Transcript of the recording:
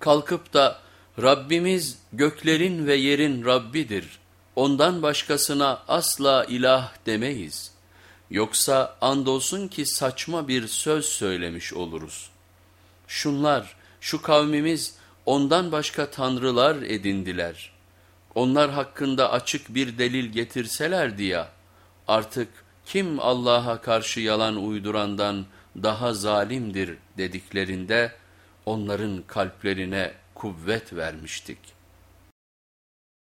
kalkıp da Rabbimiz göklerin ve yerin Rabbidir, ondan başkasına asla ilah demeyiz. Yoksa andolsun ki saçma bir söz söylemiş oluruz. Şunlar, şu kavmimiz ondan başka tanrılar edindiler. Onlar hakkında açık bir delil getirselerdi ya, artık kim Allah'a karşı yalan uydurandan daha zalimdir dediklerinde onların kalplerine kuvvet vermiştik.''